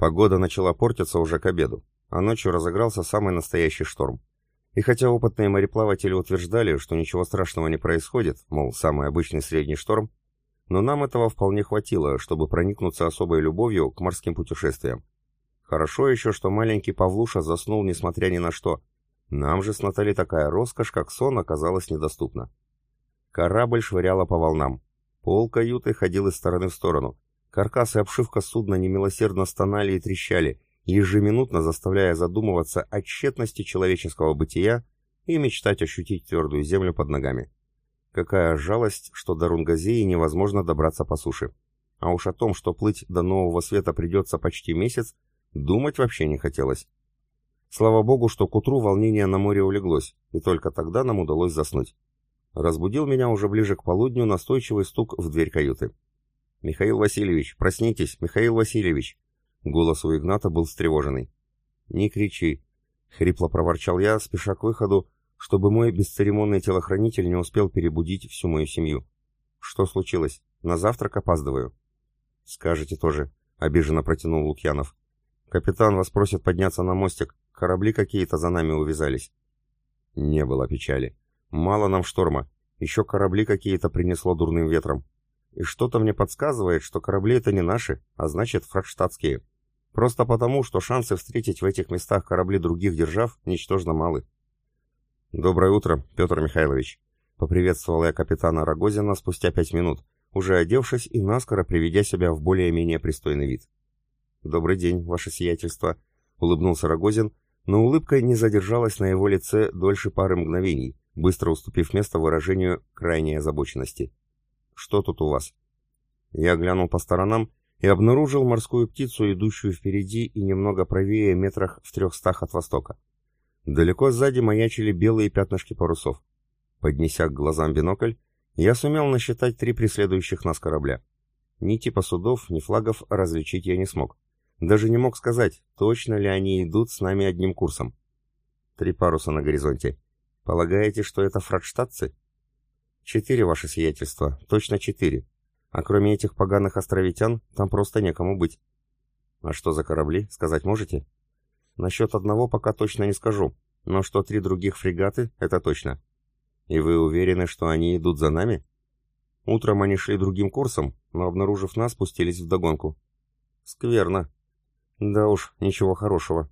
Погода начала портиться уже к обеду, а ночью разыгрался самый настоящий шторм. И хотя опытные мореплаватели утверждали, что ничего страшного не происходит, мол, самый обычный средний шторм, но нам этого вполне хватило, чтобы проникнуться особой любовью к морским путешествиям. Хорошо еще, что маленький Павлуша заснул несмотря ни на что. Нам же с Натали такая роскошь, как сон, оказалась недоступна. Корабль швыряла по волнам. Пол каюты ходил из стороны в сторону. Каркас и обшивка судна немилосердно стонали и трещали, ежеминутно заставляя задумываться о тщетности человеческого бытия и мечтать ощутить твердую землю под ногами. Какая жалость, что до Рунгазеи невозможно добраться по суше. А уж о том, что плыть до нового света придется почти месяц, думать вообще не хотелось. Слава богу, что к утру волнение на море улеглось, и только тогда нам удалось заснуть. Разбудил меня уже ближе к полудню настойчивый стук в дверь каюты. «Михаил Васильевич, проснитесь, Михаил Васильевич!» Голос у Игната был встревоженный. «Не кричи!» — хрипло проворчал я, спеша к выходу, чтобы мой бесцеремонный телохранитель не успел перебудить всю мою семью. «Что случилось? На завтрак опаздываю». «Скажете тоже», — обиженно протянул Лукьянов. «Капитан вас просит подняться на мостик. Корабли какие-то за нами увязались». Не было печали. Мало нам шторма. Еще корабли какие-то принесло дурным ветром. И что-то мне подсказывает, что корабли это не наши, а значит фрадштадтские. Просто потому, что шансы встретить в этих местах корабли других держав ничтожно малы. «Доброе утро, Петр Михайлович», — поприветствовал я капитана Рогозина спустя пять минут, уже одевшись и наскоро приведя себя в более-менее пристойный вид. «Добрый день, ваше сиятельство», — улыбнулся Рогозин, но улыбка не задержалась на его лице дольше пары мгновений, быстро уступив место выражению крайней озабоченности. Что тут у вас?» Я глянул по сторонам и обнаружил морскую птицу, идущую впереди и немного правее метрах в трехстах от востока. Далеко сзади маячили белые пятнышки парусов. Поднеся к глазам бинокль, я сумел насчитать три преследующих нас корабля. Ни типа судов, ни флагов различить я не смог. Даже не мог сказать, точно ли они идут с нами одним курсом. Три паруса на горизонте. Полагаете, что это фрадштадтцы? Четыре, ваше сиятельство, точно четыре. А кроме этих поганых островитян, там просто некому быть. А что за корабли, сказать можете? Насчет одного пока точно не скажу, но что три других фрегаты, это точно. И вы уверены, что они идут за нами? Утром они шли другим курсом, но, обнаружив нас, спустились вдогонку. Скверно. Да уж, ничего хорошего.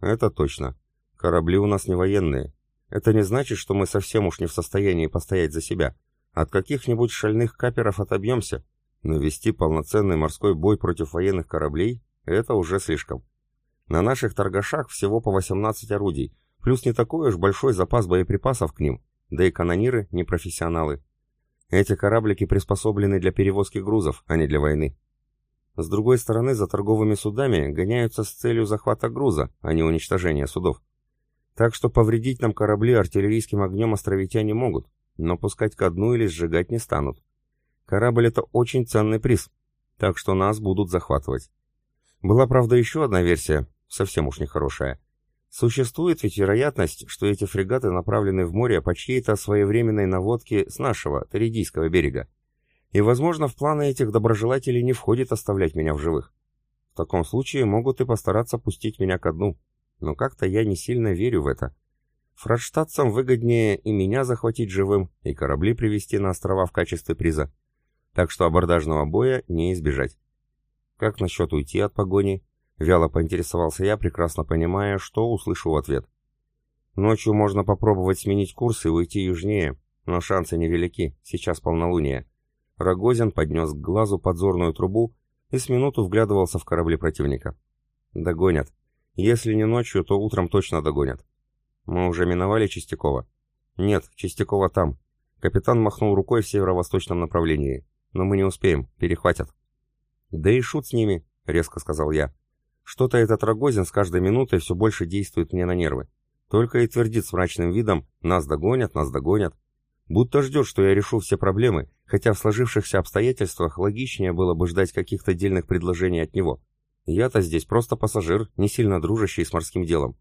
Это точно. Корабли у нас не военные. Это не значит, что мы совсем уж не в состоянии постоять за себя. От каких-нибудь шальных каперов отобьемся, но вести полноценный морской бой против военных кораблей — это уже слишком. На наших торгашах всего по 18 орудий, плюс не такой уж большой запас боеприпасов к ним, да и канониры не профессионалы. Эти кораблики приспособлены для перевозки грузов, а не для войны. С другой стороны, за торговыми судами гоняются с целью захвата груза, а не уничтожения судов. Так что повредить нам корабли артиллерийским огнем островитяне могут, но пускать ко дну или сжигать не станут. Корабль — это очень ценный приз, так что нас будут захватывать. Была, правда, еще одна версия, совсем уж нехорошая. Существует ведь вероятность, что эти фрегаты направлены в море по чьей-то своевременной наводке с нашего, Торидийского берега. И, возможно, в планы этих доброжелателей не входит оставлять меня в живых. В таком случае могут и постараться пустить меня ко дну но как-то я не сильно верю в это. Фрадштадцам выгоднее и меня захватить живым, и корабли привести на острова в качестве приза. Так что абордажного боя не избежать. Как насчет уйти от погони? Вяло поинтересовался я, прекрасно понимая, что услышу в ответ. Ночью можно попробовать сменить курс и уйти южнее, но шансы невелики, сейчас полнолуние. Рогозин поднес к глазу подзорную трубу и с минуту вглядывался в корабли противника. Догонят, если не ночью, то утром точно догонят. Мы уже миновали Чистякова? Нет, Чистякова там. Капитан махнул рукой в северо-восточном направлении. Но мы не успеем, перехватят. Да и шут с ними, резко сказал я. Что-то этот Рогозин с каждой минутой все больше действует мне на нервы. Только и твердит с мрачным видом «нас догонят, нас догонят». Будто ждет, что я решу все проблемы, хотя в сложившихся обстоятельствах логичнее было бы ждать каких-то дельных предложений от него. Я-то здесь просто пассажир, не сильно дружащий с морским делом.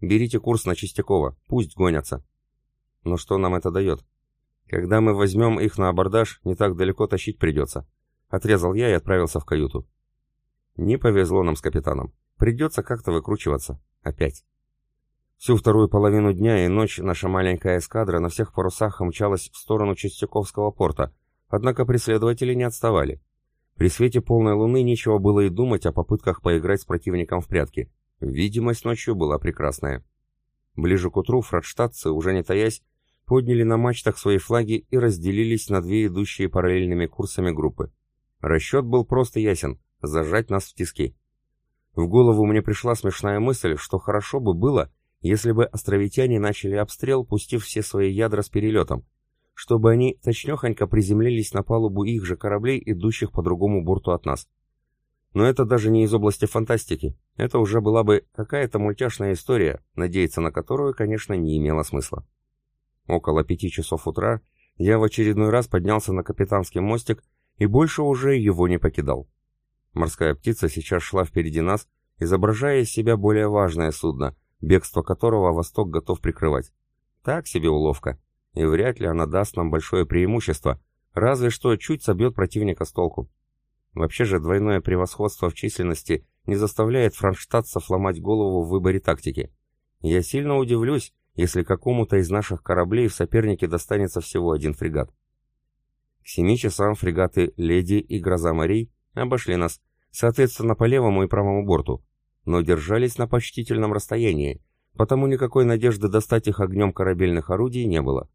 Берите курс на Чистякова, пусть гонятся. Но что нам это дает? Когда мы возьмем их на абордаж, не так далеко тащить придется. Отрезал я и отправился в каюту. Не повезло нам с капитаном. Придется как-то выкручиваться. Опять. Всю вторую половину дня и ночь наша маленькая эскадра на всех парусах мчалась в сторону Чистяковского порта, однако преследователи не отставали. При свете полной луны нечего было и думать о попытках поиграть с противником в прятки. Видимость ночью была прекрасная. Ближе к утру фрадштадтцы, уже не таясь, подняли на мачтах свои флаги и разделились на две идущие параллельными курсами группы. Расчет был просто ясен — зажать нас в тиски. В голову мне пришла смешная мысль, что хорошо бы было, если бы островитяне начали обстрел, пустив все свои ядра с перелетом, чтобы они точнехонько приземлились на палубу их же кораблей, идущих по другому борту от нас. Но это даже не из области фантастики, это уже была бы какая-то мультяшная история, надеяться на которую, конечно, не имело смысла. Около пяти часов утра я в очередной раз поднялся на капитанский мостик и больше уже его не покидал. Морская птица сейчас шла впереди нас, изображая из себя более важное судно, бегство которого Восток готов прикрывать. Так себе уловка, и вряд ли она даст нам большое преимущество, разве что чуть собьет противника с толку. Вообще же двойное превосходство в численности не заставляет франштадтцев ломать голову в выборе тактики. Я сильно удивлюсь, если какому-то из наших кораблей в сопернике достанется всего один фрегат. К семи часам фрегаты «Леди» и «Гроза морей» обошли нас, соответственно, по левому и правому борту, но держались на почтительном расстоянии, потому никакой надежды достать их огнем корабельных орудий не было.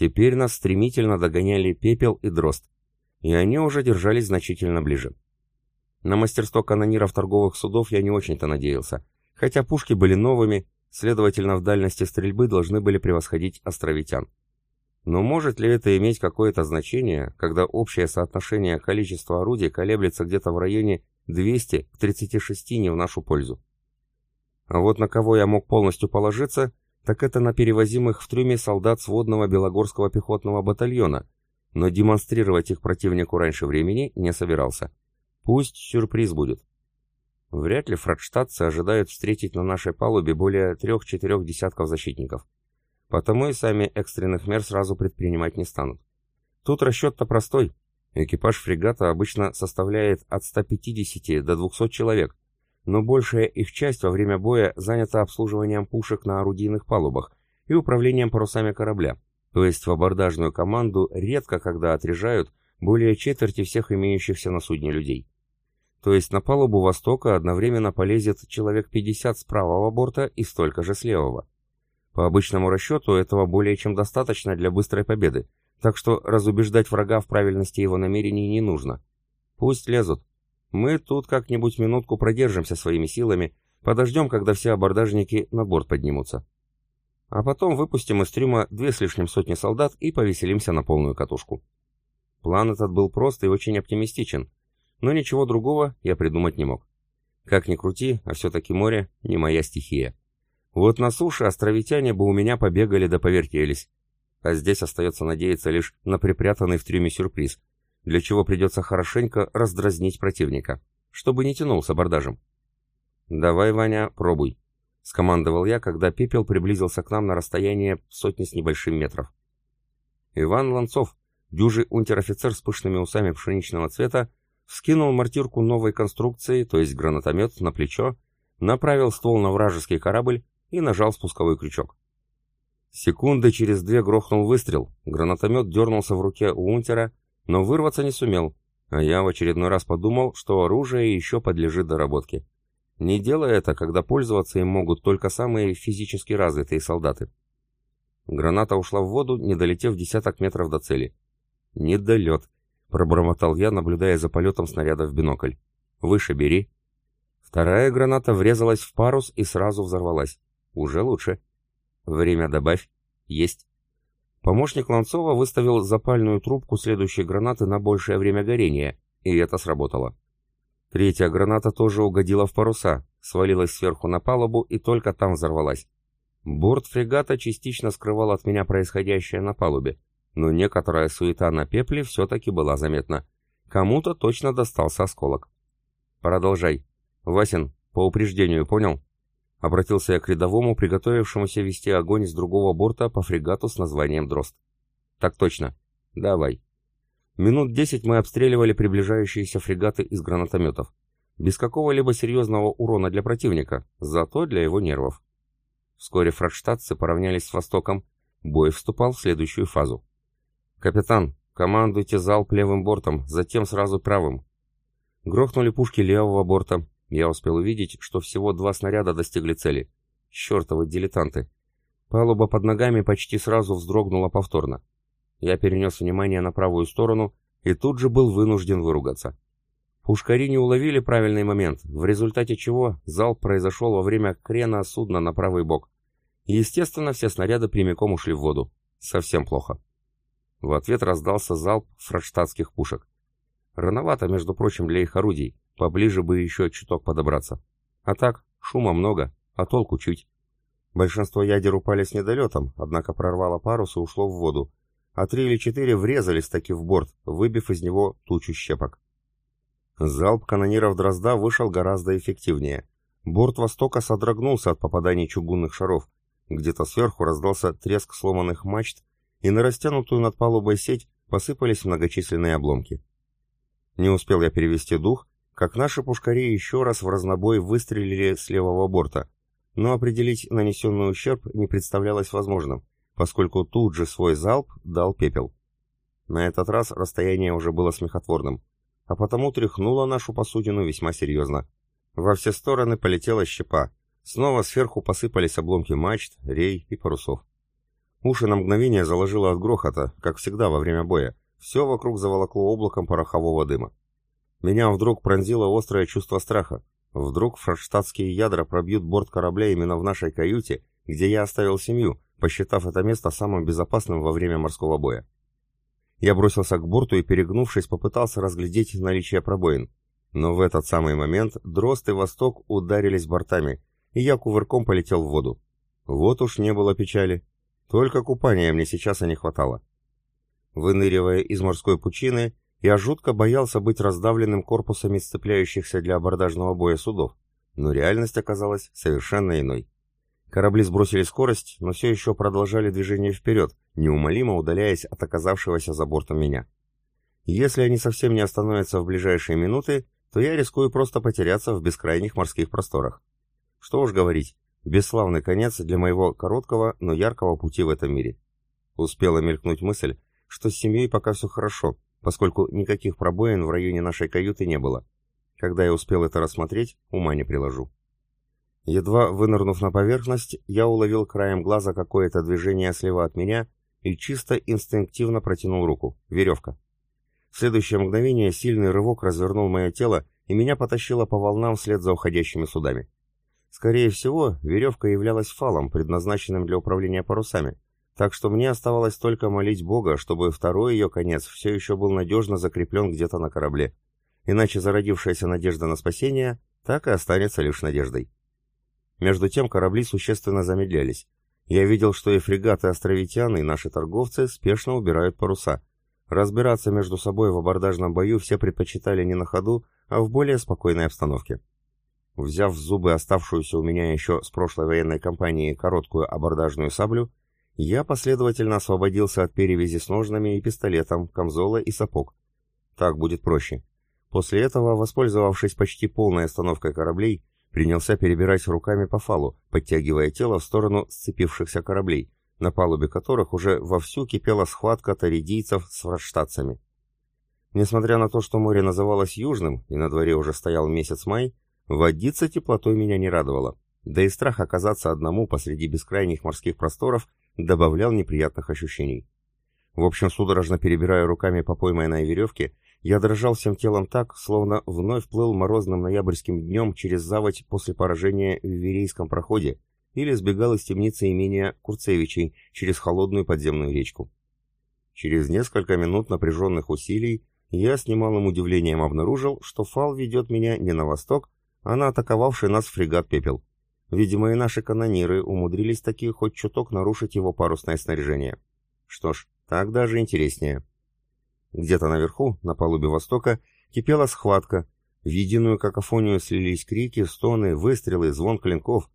Теперь нас стремительно догоняли пепел и дрозд, и они уже держались значительно ближе. На мастерство канониров торговых судов я не очень-то надеялся, хотя пушки были новыми, Следовательно, в дальности стрельбы должны были превосходить островитян. Но может ли это иметь какое-то значение, когда общее соотношение количества орудий колеблется где-то в районе 200 к 36 не в нашу пользу? А вот на кого я мог полностью положиться, так это на перевозимых в трюме солдат сводного Белогорского пехотного батальона, но демонстрировать их противнику раньше времени не собирался. Пусть сюрприз будет. Вряд ли фрадштадтцы ожидают встретить на нашей палубе более трех-четырех десятков защитников. Потому и сами экстренных мер сразу предпринимать не станут. Тут расчет-то простой. Экипаж фрегата обычно составляет от 150 до 200 человек, но большая их часть во время боя занята обслуживанием пушек на орудийных палубах и управлением парусами корабля, то есть в абордажную команду редко когда отряжают более четверти всех имеющихся на судне людей. То есть на палубу Востока одновременно полезет человек 50 с правого борта и столько же с левого. По обычному расчету этого более чем достаточно для быстрой победы, так что разубеждать врага в правильности его намерений не нужно. Пусть лезут. Мы тут как-нибудь минутку продержимся своими силами, подождем, когда все абордажники на борт поднимутся. А потом выпустим из трюма две с лишним сотни солдат и повеселимся на полную катушку. План этот был прост и очень оптимистичен, но ничего другого я придумать не мог. Как ни крути, а все-таки море не моя стихия. Вот на суше островитяне бы у меня побегали да повертелись. А здесь остается надеяться лишь на припрятанный в трюме сюрприз, для чего придется хорошенько раздразнить противника, чтобы не тянул с абордажем. «Давай, Ваня, пробуй», — скомандовал я, когда пепел приблизился к нам на расстояние сотни с небольшим метров. Иван Ланцов, дюжий унтер-офицер с пышными усами пшеничного цвета, вскинул мортирку новой конструкции, то есть гранатомет, на плечо, направил ствол на вражеский корабль и нажал спусковой крючок. Секунды через две грохнул выстрел, гранатомет дернулся в руке у унтера, но вырваться не сумел, а я в очередной раз подумал, что оружие еще подлежит доработке. Не делая это, когда пользоваться им могут только самые физически развитые солдаты. Граната ушла в воду, не долетев десяток метров до цели. Недолет. Пробормотал я, наблюдая за полетом снаряда в бинокль. «Выше бери». Вторая граната врезалась в парус и сразу взорвалась. Уже лучше. Время добавь. Есть. Помощник Ланцова выставил запальную трубку следующей гранаты на большее время горения, и это сработало. Третья граната тоже угодила в паруса, свалилась сверху на палубу и только там взорвалась. Борт фрегата частично скрывал от меня происходящее на палубе но некоторая суета на пепле все-таки была заметна. Кому-то точно достался осколок. «Продолжай. Васин, по упреждению, понял?» Обратился я к рядовому, приготовившемуся вести огонь с другого борта по фрегату с названием «Дрозд». «Так точно. Давай». Минут десять мы обстреливали приближающиеся фрегаты из гранатометов. без какого-либо серьезного урона для противника, зато для его нервов. Вскоре фрадштадтцы поравнялись с Востоком, бой вступал в следующую фазу. «Капитан, командуйте залп левым бортом, затем сразу правым». Грохнули пушки левого борта. Я успел увидеть, что всего два снаряда достигли цели. Чертовы дилетанты. Палуба под ногами почти сразу вздрогнула повторно. Я перенес внимание на правую сторону и тут же был вынужден выругаться. Пушкари не уловили правильный момент, в результате чего залп произошел во время крена судна на правый бок. Естественно, все снаряды прямиком ушли в воду. Совсем плохо. В ответ раздался залп фрадштадтских пушек. Рановато, между прочим, для их орудий, поближе бы еще чуток подобраться. А так, шума много, а толку чуть. Большинство ядер упали с недолетом, однако прорвало парус и ушло в воду, а три или четыре врезались таки в борт, выбив из него тучу щепок. Залп канониров Дрозда вышел гораздо эффективнее. Борт «Востока» содрогнулся от попаданий чугунных шаров. Где-то сверху раздался треск сломанных мачт, и на растянутую над палубой сеть посыпались многочисленные обломки. Не успел я перевести дух, как наши пушкари еще раз в разнобой выстрелили с левого борта, но определить нанесенный ущерб не представлялось возможным, поскольку тут же свой залп дал пепел. На этот раз расстояние уже было смехотворным а потому тряхнула нашу посудину весьма серьезно. Во все стороны полетела щепа. Снова сверху посыпались обломки мачт, рей и парусов. Уши на мгновение заложило от грохота, как всегда во время боя. Все вокруг заволокло облаком порохового дыма. Меня вдруг пронзило острое чувство страха. Вдруг фрадштадтские ядра пробьют борт корабля именно в нашей каюте, где я оставил семью, посчитав это место самым безопасным во время морского боя. Я бросился к борту и, перегнувшись, попытался разглядеть наличие пробоин. Но в этот самый момент Дрозд и Восток ударились бортами, и я кувырком полетел в воду. Вот уж не было печали. Только купания мне сейчас и не хватало. Выныривая из морской пучины, я жутко боялся быть раздавленным корпусами сцепляющихся для абордажного боя судов, но реальность оказалась совершенно иной. Корабли сбросили скорость, но все еще продолжали движение вперед, неумолимо удаляясь от оказавшегося за бортом меня. Если они совсем не остановятся в ближайшие минуты, то я рискую просто потеряться в бескрайних морских просторах. Что уж говорить, бесславный конец для моего короткого, но яркого пути в этом мире. Успела мелькнуть мысль, что с семьей пока все хорошо, поскольку никаких пробоин в районе нашей каюты не было. Когда я успел это рассмотреть, ума не приложу. Едва вынырнув на поверхность, я уловил краем глаза какое-то движение слева от меня и чисто инстинктивно протянул руку. Веревка. В следующее мгновение сильный рывок развернул мое тело, и меня потащило по волнам вслед за уходящими судами. Скорее всего, веревка являлась фалом, предназначенным для управления парусами, так что мне оставалось только молить Бога, чтобы второй ее конец все еще был надежно закреплен где-то на корабле. Иначе зародившаяся надежда на спасение так и останется лишь надеждой. Между тем корабли существенно замедлялись. Я видел, что и фрегаты островитян, и наши торговцы спешно убирают паруса. Разбираться между собой в абордажном бою все предпочитали не на ходу, а в более спокойной обстановке. Взяв в зубы оставшуюся у меня еще с прошлой военной кампании короткую абордажную саблю, я последовательно освободился от перевязи с ножнами и пистолетом, камзола и сапог. Так будет проще. После этого, воспользовавшись почти полной остановкой кораблей, принялся перебирать руками по фалу, подтягивая тело в сторону сцепившихся кораблей, на палубе которых уже вовсю кипела схватка таридийцев с фрадштадцами. Несмотря на то, что море называлось Южным, и на дворе уже стоял месяц май, водиться теплотой меня не радовало, да и страх оказаться одному посреди бескрайних морских просторов добавлял неприятных ощущений. В общем, судорожно перебирая руками по пойманной веревке, я дрожал всем телом так, словно вновь плыл морозным ноябрьским днем через заводь после поражения в Верейском проходе или сбегал из темницы имения Курцевичей через холодную подземную речку. Через несколько минут напряженных усилий я с немалым удивлением обнаружил, что фал ведет меня не на восток, а на атаковавший нас фрегат «Пепел». Видимо, и наши канониры умудрились таки хоть чуток нарушить его парусное снаряжение. Что ж, так даже интереснее. Где-то наверху, на палубе Востока, кипела схватка. В единую какофонию слились крики, стоны, выстрелы, звон клинков.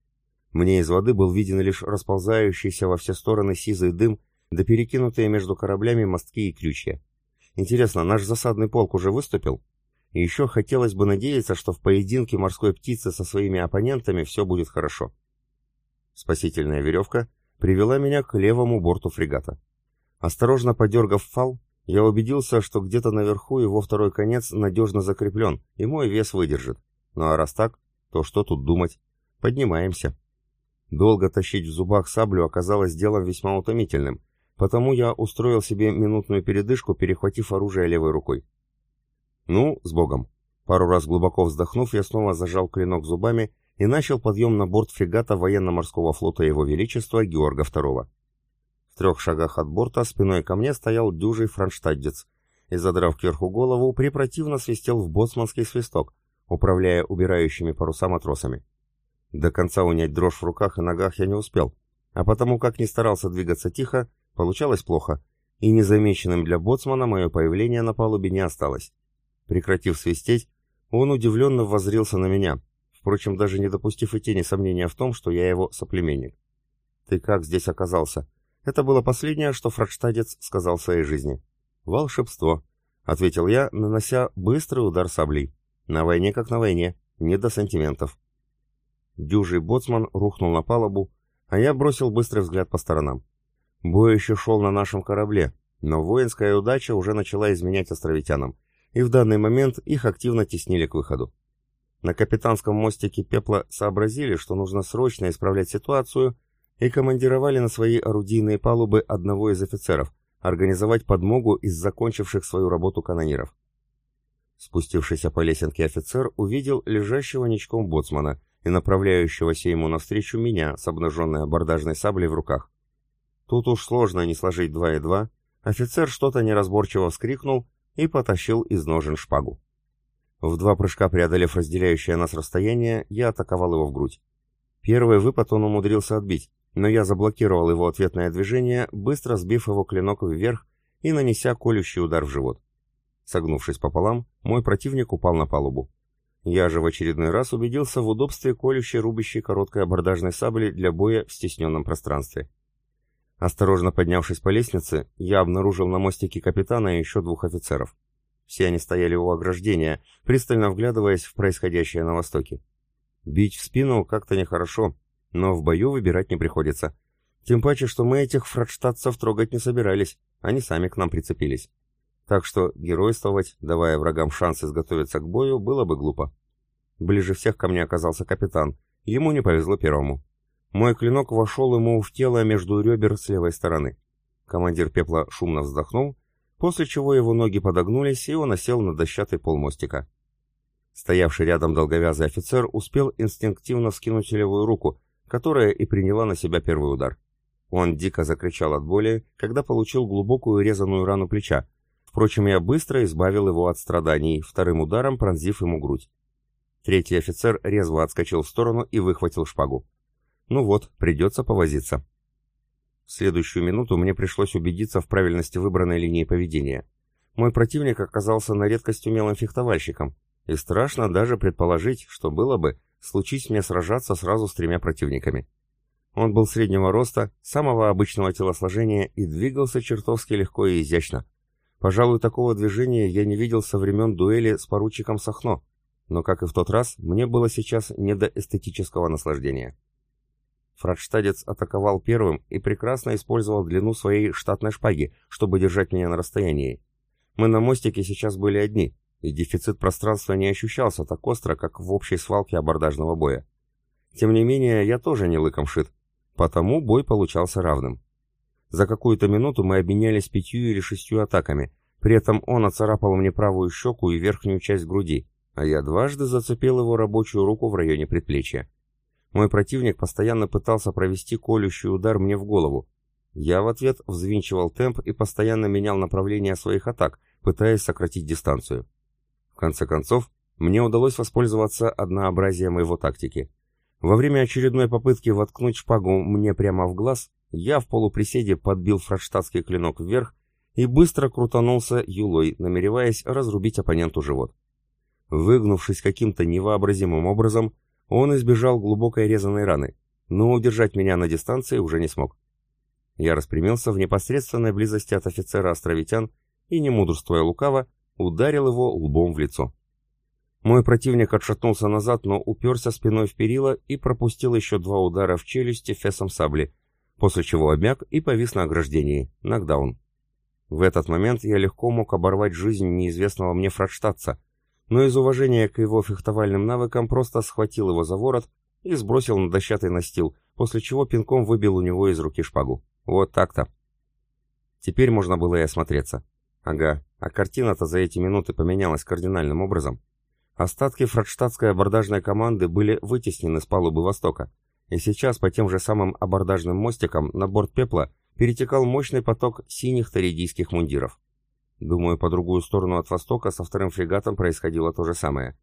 Мне из воды был виден лишь расползающийся во все стороны сизый дым, да перекинутые между кораблями мостки и крючья. Интересно, наш засадный полк уже выступил? И еще хотелось бы надеяться, что в поединке морской птицы со своими оппонентами все будет хорошо. Спасительная веревка привела меня к левому борту фрегата. Осторожно подергав фал, я убедился, что где-то наверху его второй конец надежно закреплен, и мой вес выдержит. Ну а раз так, то что тут думать? Поднимаемся. Долго тащить в зубах саблю оказалось делом весьма утомительным, потому я устроил себе минутную передышку, перехватив оружие левой рукой. Ну, с Богом. Пару раз глубоко вздохнув, я снова зажал клинок зубами и начал подъем на борт фрегата военно-морского флота Его Величества Георга II. В трех шагах от борта спиной ко мне стоял дюжий франштадтец и, задрав кверху голову, препротивно свистел в боцманский свисток, управляя убирающими паруса матросами. До конца унять дрожь в руках и ногах я не успел, а потому как не старался двигаться тихо, получалось плохо, и незамеченным для боцмана мое появление на палубе не осталось. Прекратив свистеть, он удивленно воззрился на меня, впрочем, даже не допустив и тени сомнения в том, что я его соплеменник. «Ты как здесь оказался?» Это было последнее, что фрадштадец сказал в своей жизни. «Волшебство», — ответил я, нанося быстрый удар саблей. «На войне как на войне, не до сантиментов». Дюжий боцман рухнул на палубу, а я бросил быстрый взгляд по сторонам. Бой еще шел на нашем корабле, но воинская удача уже начала изменять островитянам, и в данный момент их активно теснили к выходу. На капитанском мостике Пепла сообразили, что нужно срочно исправлять ситуацию, и командировали на свои орудийные палубы одного из офицеров, организовать подмогу из закончивших свою работу канониров. Спустившийся по лесенке офицер увидел лежащего ничком боцмана и направляющегося ему навстречу меня с обнаженной абордажной саблей в руках. Тут уж сложно не сложить два и два, офицер что-то неразборчиво вскрикнул и потащил из ножен шпагу. В два прыжка преодолев разделяющее нас расстояние, я атаковал его в грудь. Первый выпад он умудрился отбить, но я заблокировал его ответное движение, быстро сбив его клинок вверх и нанеся колющий удар в живот. Согнувшись пополам, мой противник упал на палубу. Я же в очередной раз убедился в удобстве колющей рубящей короткой абордажной сабли для боя в стесненном пространстве. Осторожно поднявшись по лестнице, я обнаружил на мостике капитана и еще двух офицеров. Все они стояли у ограждения, пристально вглядываясь в происходящее на востоке. Бить в спину как-то нехорошо, но в бою выбирать не приходится. Тем паче, что мы этих фрадштадцев трогать не собирались, они сами к нам прицепились. Так что геройствовать, давая врагам шанс изготовиться к бою, было бы глупо. Ближе всех ко мне оказался капитан, ему не повезло первому. Мой клинок вошел ему в тело между ребер с левой стороны. Командир пепла шумно вздохнул, после чего его ноги подогнулись, и он осел на дощатый пол мостика. Стоявший рядом долговязый офицер успел инстинктивно вскинуть левую руку, которая и приняла на себя первый удар. Он дико закричал от боли, когда получил глубокую резаную рану плеча. Впрочем, я быстро избавил его от страданий, вторым ударом пронзив ему грудь. Третий офицер резво отскочил в сторону и выхватил шпагу. Ну вот, придется повозиться. В следующую минуту мне пришлось убедиться в правильности выбранной линии поведения. Мой противник оказался на редкость умелым фехтовальщиком, и страшно даже предположить, что было бы, случись мне сражаться сразу с тремя противниками. Он был среднего роста, самого обычного телосложения и двигался чертовски легко и изящно. Пожалуй, такого движения я не видел со времен дуэли с поручиком Сахно, но, как и в тот раз, мне было сейчас не до эстетического наслаждения. Фрадштадец атаковал первым и прекрасно использовал длину своей штатной шпаги, чтобы держать меня на расстоянии. Мы на мостике сейчас были одни, и дефицит пространства не ощущался так остро, как в общей свалке абордажного боя. Тем не менее, я тоже не лыком шит, потому бой получался равным. За какую-то минуту мы обменялись пятью или шестью атаками, при этом он оцарапал мне правую щеку и верхнюю часть груди, а я дважды зацепил его рабочую руку в районе предплечья. Мой противник постоянно пытался провести колющий удар мне в голову. Я в ответ взвинчивал темп и постоянно менял направление своих атак, пытаясь сократить дистанцию. В конце концов, мне удалось воспользоваться однообразием его тактики. Во время очередной попытки воткнуть шпагу мне прямо в глаз, я в полуприседе подбил фрадштадтский клинок вверх и быстро крутанулся юлой, намереваясь разрубить оппоненту живот. Выгнувшись каким-то невообразимым образом, он избежал глубокой резаной раны, но удержать меня на дистанции уже не смог. Я распрямился в непосредственной близости от офицера островитян и, не мудрствуя лукаво, ударил его лбом в лицо. Мой противник отшатнулся назад, но уперся спиной в перила и пропустил еще два удара в челюсти фесом сабли, после чего обмяк и повис на ограждении, нокдаун. В этот момент я легко мог оборвать жизнь неизвестного мне фрадштадтца, но из уважения к его фехтовальным навыкам просто схватил его за ворот и сбросил на дощатый настил, после чего пинком выбил у него из руки шпагу. Вот так-то. Теперь можно было и осмотреться. Ага, а картина-то за эти минуты поменялась кардинальным образом. Остатки фрадштадтской абордажной команды были вытеснены с палубы Востока, и сейчас по тем же самым абордажным мостикам на борт «Пепла» перетекал мощный поток синих таридийских мундиров. Думаю, по другую сторону от Востока со вторым фрегатом происходило то же самое.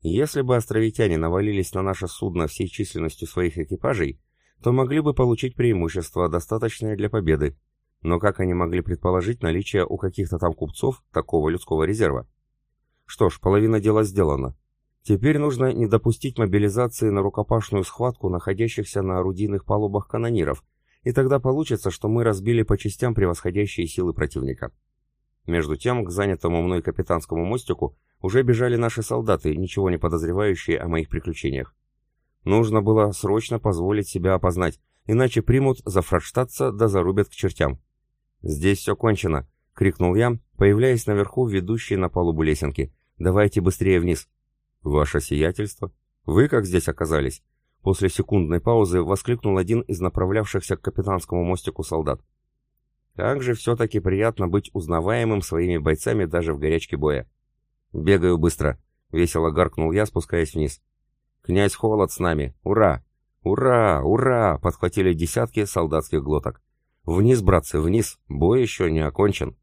Если бы островитяне навалились на наше судно всей численностью своих экипажей, то могли бы получить преимущество, достаточное для победы. Но как они могли предположить наличие у каких-то там купцов такого людского резерва? Что ж, половина дела сделана. Теперь нужно не допустить мобилизации на рукопашную схватку находящихся на орудийных палубах канониров, и тогда получится, что мы разбили по частям превосходящие силы противника. Между тем, к занятому мной капитанскому мостику уже бежали наши солдаты, ничего не подозревающие о моих приключениях. Нужно было срочно позволить себя опознать, иначе примут за фрадштадтца да зарубят к чертям. «Здесь все кончено!» — крикнул я, появляясь наверху ведущей на палубу лесенки. «Давайте быстрее вниз!» «Ваше сиятельство? Вы как здесь оказались?» После секундной паузы воскликнул один из направлявшихся к капитанскому мостику солдат. Как же все-таки приятно быть узнаваемым своими бойцами даже в горячке боя. «Бегаю быстро», — весело гаркнул я, спускаясь вниз. «Князь Холод с нами! Ура! Ура! Ура!» — подхватили десятки солдатских глоток. «Вниз, братцы, вниз! Бой еще не окончен!»